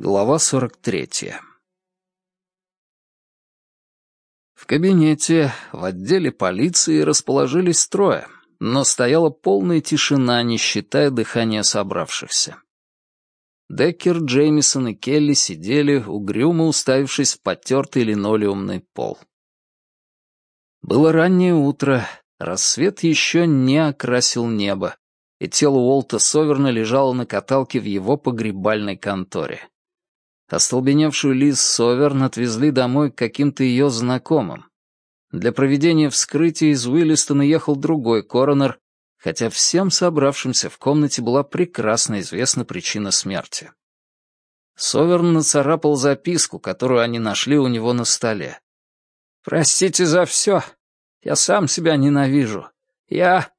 Глава 43. В кабинете в отделе полиции расположились трое, но стояла полная тишина, не считая дыхания собравшихся. Деккер, Джеймисон и Келли сидели, угрюмо уставившись в потертый линолеумный пол. Было раннее утро, рассвет еще не окрасил небо, и тело Уолта Соверна лежало на каталке в его погребальной конторе. Остолбеневшую Лиз Соверн отвезли домой к каким-то ее знакомым. Для проведения вскрытия из Уиллистона ехал другой коронер, хотя всем собравшимся в комнате была прекрасно известна причина смерти. Соверн нацарапал записку, которую они нашли у него на столе. «Простите за все. Я сам себя ненавижу. Я...»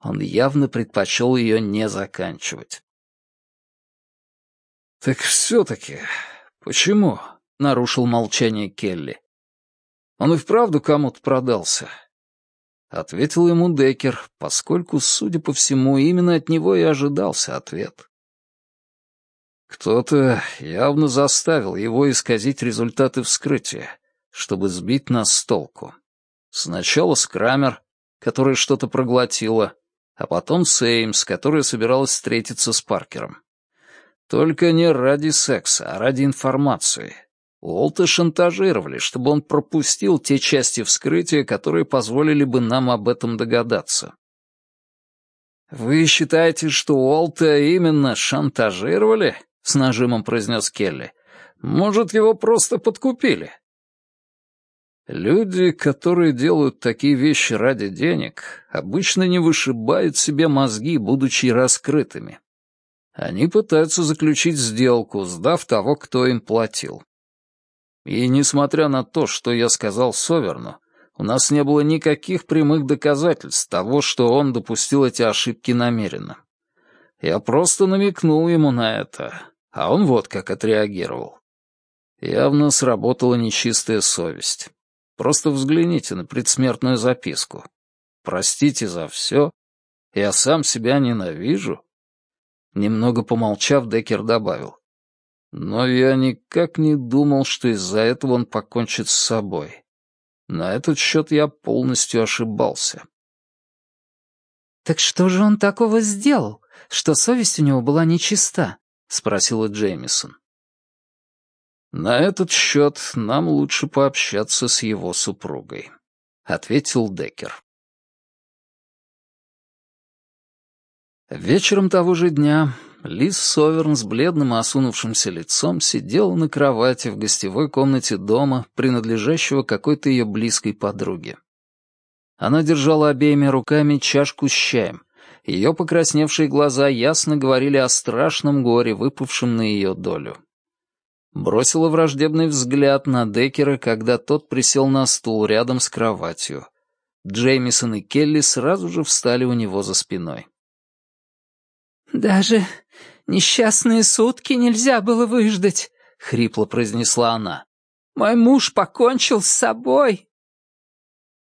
Он явно предпочел ее не заканчивать. «Так все-таки почему?» — нарушил молчание Келли. «Он и вправду кому-то продался?» Ответил ему Деккер, поскольку, судя по всему, именно от него и ожидался ответ. Кто-то явно заставил его исказить результаты вскрытия, чтобы сбить нас с толку. Сначала Скрамер, которая что-то проглотила, а потом Сеймс, которая собиралась встретиться с Паркером. Только не ради секса, а ради информации. Уолта шантажировали, чтобы он пропустил те части вскрытия, которые позволили бы нам об этом догадаться. «Вы считаете, что Уолта именно шантажировали?» — с нажимом произнес Келли. «Может, его просто подкупили?» Люди, которые делают такие вещи ради денег, обычно не вышибают себе мозги, будучи раскрытыми. Они пытаются заключить сделку, сдав того, кто им платил. И несмотря на то, что я сказал Соверну, у нас не было никаких прямых доказательств того, что он допустил эти ошибки намеренно. Я просто намекнул ему на это, а он вот как отреагировал. Явно сработала нечистая совесть. Просто взгляните на предсмертную записку. Простите за все. Я сам себя ненавижу. Немного помолчав, Деккер добавил. Но я никак не думал, что из-за этого он покончит с собой. На этот счет я полностью ошибался. «Так что же он такого сделал, что совесть у него была нечиста?» — спросила Джеймисон. «На этот счет нам лучше пообщаться с его супругой», — ответил Деккер. Вечером того же дня Лиз Соверн с бледным и осунувшимся лицом сидела на кровати в гостевой комнате дома, принадлежащего какой-то ее близкой подруге. Она держала обеими руками чашку с чаем. Ее покрасневшие глаза ясно говорили о страшном горе, выпавшем на ее долю. Бросила враждебный взгляд на Деккера, когда тот присел на стул рядом с кроватью. Джеймисон и Келли сразу же встали у него за спиной. «Даже несчастные сутки нельзя было выждать», — хрипло произнесла она. «Мой муж покончил с собой».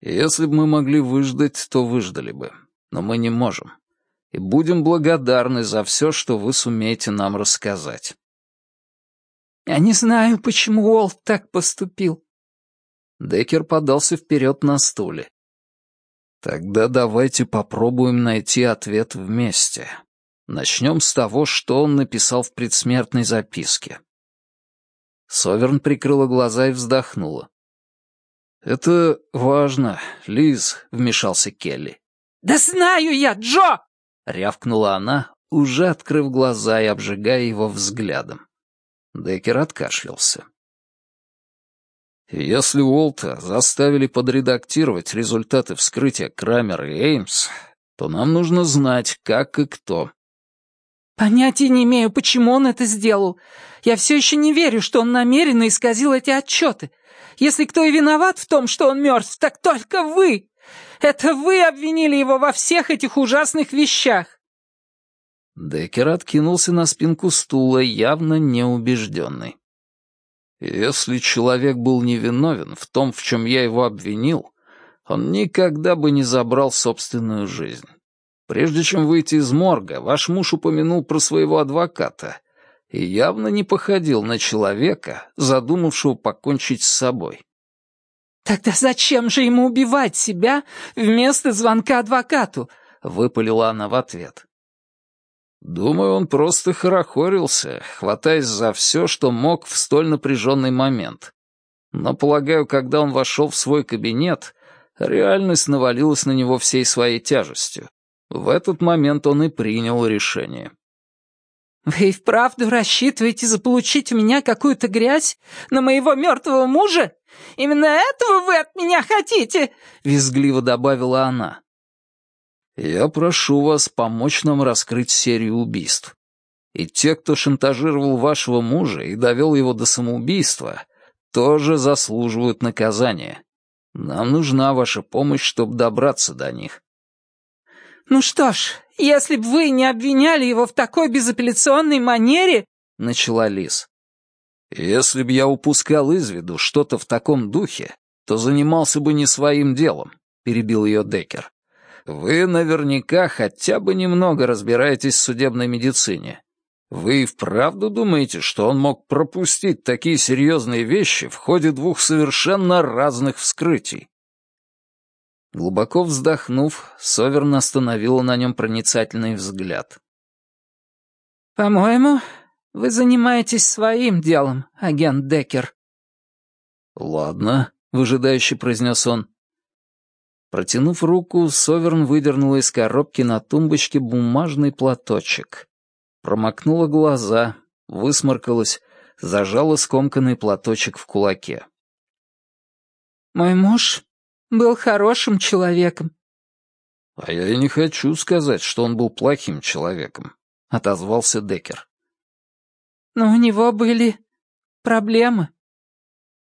«Если бы мы могли выждать, то выждали бы. Но мы не можем. И будем благодарны за все, что вы сумеете нам рассказать». «Я не знаю, почему Уолт так поступил». Деккер подался вперед на стуле. «Тогда давайте попробуем найти ответ вместе». Начнем с того, что он написал в предсмертной записке. Соверн прикрыла глаза и вздохнула. «Это важно, Лиз», — вмешался Келли. «Да знаю я, Джо!» — рявкнула она, уже открыв глаза и обжигая его взглядом. Деккер откашлялся. Если Уолта заставили подредактировать результаты вскрытия Крамера и Эймс, то нам нужно знать, как и кто. Понятия не имею, почему он это сделал. Я все еще не верю, что он намеренно исказил эти отчеты. Если кто и виноват в том, что он мертв, так только вы. Это вы обвинили его во всех этих ужасных вещах. Деккер откинулся на спинку стула, явно неубежденный. Если человек был невиновен в том, в чем я его обвинил, он никогда бы не забрал собственную жизнь. Прежде чем выйти из морга, ваш муж упомянул про своего адвоката. и явно не походил на человека, задумавшего покончить с собой. «Тогда зачем же ему убивать себя вместо звонка адвокату?» — выпалила она в ответ. Думаю, он просто хорохорился, хватаясь за все, что мог в столь напряженный момент. Но, полагаю, когда он вошел в свой кабинет, реальность навалилась на него всей своей тяжестью. В этот момент он и принял решение. «Вы и вправду рассчитываете заполучить у меня какую-то грязь на моего мертвого мужа? Именно этого вы от меня хотите?» — визгливо добавила она. Я прошу вас помочь нам раскрыть серию убийств. И те, кто шантажировал вашего мужа и довел его до самоубийства, тоже заслуживают наказания. Нам нужна ваша помощь, чтобы добраться до них». «Ну что ж, если бы вы не обвиняли его в такой безапелляционной манере...» — начала Лиз. «Если б я упускал из виду что-то в таком духе, то занимался бы не своим делом», — перебил ее Деккер. Вы наверняка хотя бы немного разбираетесь в судебной медицине. Вы и вправду думаете, что он мог пропустить такие серьезные вещи в ходе двух совершенно разных вскрытий? Глубоко вздохнув, Соверн остановила на нем проницательный взгляд. «По-моему, вы занимаетесь своим делом, агент Деккер». «Ладно», — выжидающе произнес он. Протянув руку, Соверн выдернула из коробки на тумбочке бумажный платочек. Промокнула глаза, высморкалась, зажала скомканный платочек в кулаке. «Мой муж был хорошим человеком». «А я и не хочу сказать, что он был плохим человеком», — отозвался Деккер. «Но у него были проблемы».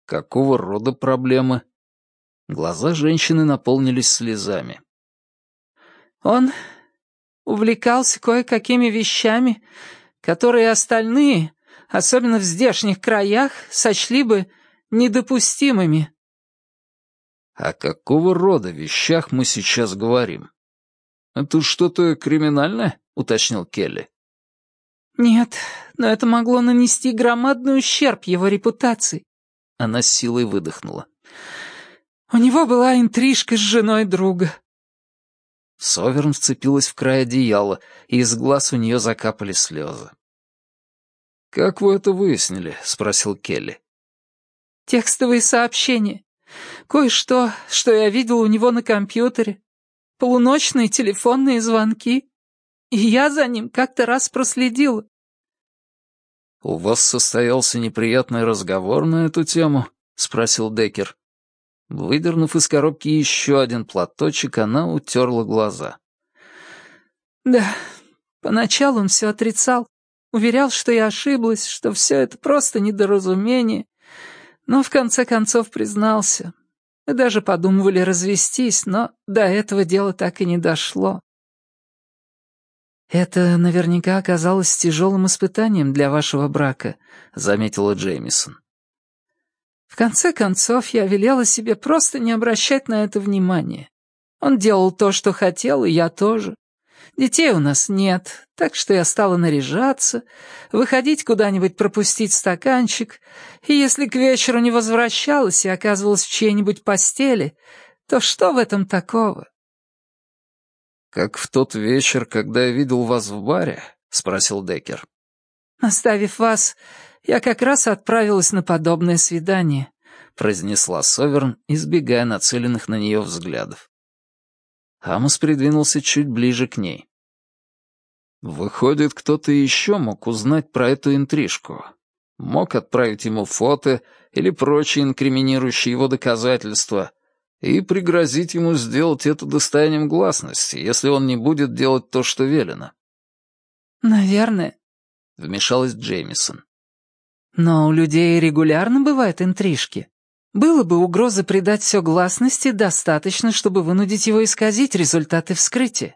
«Какого рода проблемы?» Глаза женщины наполнились слезами. «Он увлекался кое-какими вещами, которые остальные, особенно в здешних краях, сочли бы недопустимыми». «О какого рода вещах мы сейчас говорим? Это что-то криминальное?» — уточнил Келли. «Нет, но это могло нанести громадный ущерб его репутации». Она с силой выдохнула. У него была интрижка с женой друга». Соверн вцепилась в край одеяла, и из глаз у нее закапали слезы. «Как вы это выяснили?» — спросил Келли. «Текстовые сообщения. Кое-что, что я видел у него на компьютере. Полуночные телефонные звонки. И я за ним как-то раз проследила». «У вас состоялся неприятный разговор на эту тему?» — спросил Деккер. Выдернув из коробки еще один платочек, она утерла глаза. «Да, поначалу он все отрицал. Уверял, что я ошиблась, что все это просто недоразумение. Но в конце концов признался. Мы даже подумывали развестись, но до этого дело так и не дошло. «Это наверняка оказалось тяжелым испытанием для вашего брака», — заметила Джеймисон. В конце концов, я велела себе просто не обращать на это внимания. Он делал то, что хотел, и я тоже. Детей у нас нет, так что я стала наряжаться, выходить куда-нибудь пропустить стаканчик, и если к вечеру не возвращалась и оказывалась в чьей-нибудь постели, то что в этом такого? «Как в тот вечер, когда я видел вас в баре?» — спросил Деккер. «Оставив вас, я как раз отправилась на подобное свидание», — произнесла Соверн, избегая нацеленных на нее взглядов. Амос придвинулся чуть ближе к ней. «Выходит, кто-то еще мог узнать про эту интрижку. Мог отправить ему фото или прочие инкриминирующие его доказательства и пригрозить ему сделать это достоянием гласности, если он не будет делать то, что велено». «Наверное», — вмешалась Джеймисон. Но у людей регулярно бывают интрижки. Было бы угроза придать все гласности достаточно, чтобы вынудить его исказить результаты вскрытия.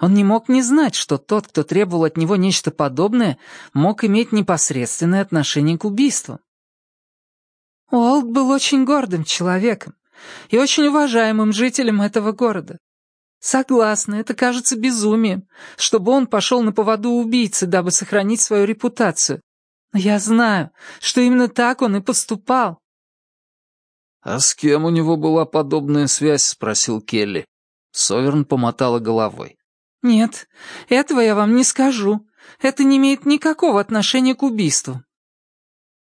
Он не мог не знать, что тот, кто требовал от него нечто подобное, мог иметь непосредственное отношение к убийству. Уолт был очень гордым человеком и очень уважаемым жителем этого города. Согласна, это кажется безумием, чтобы он пошел на поводу убийцы, дабы сохранить свою репутацию. Но я знаю, что именно так он и поступал. «А с кем у него была подобная связь?» — спросил Келли. Соверн помотала головой. «Нет, этого я вам не скажу. Это не имеет никакого отношения к убийству».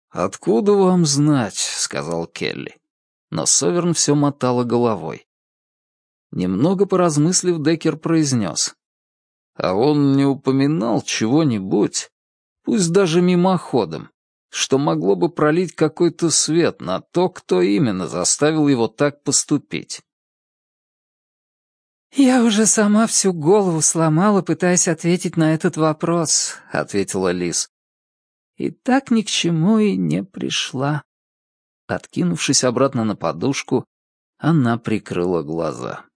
«Откуда вам знать?» — сказал Келли. Но Соверн все мотала головой. Немного поразмыслив, Деккер произнес. «А он не упоминал чего-нибудь, пусть даже мимоходом, что могло бы пролить какой-то свет на то, кто именно заставил его так поступить?» «Я уже сама всю голову сломала, пытаясь ответить на этот вопрос», — ответила Лиз. «И так ни к чему и не пришла». Откинувшись обратно на подушку, она прикрыла глаза.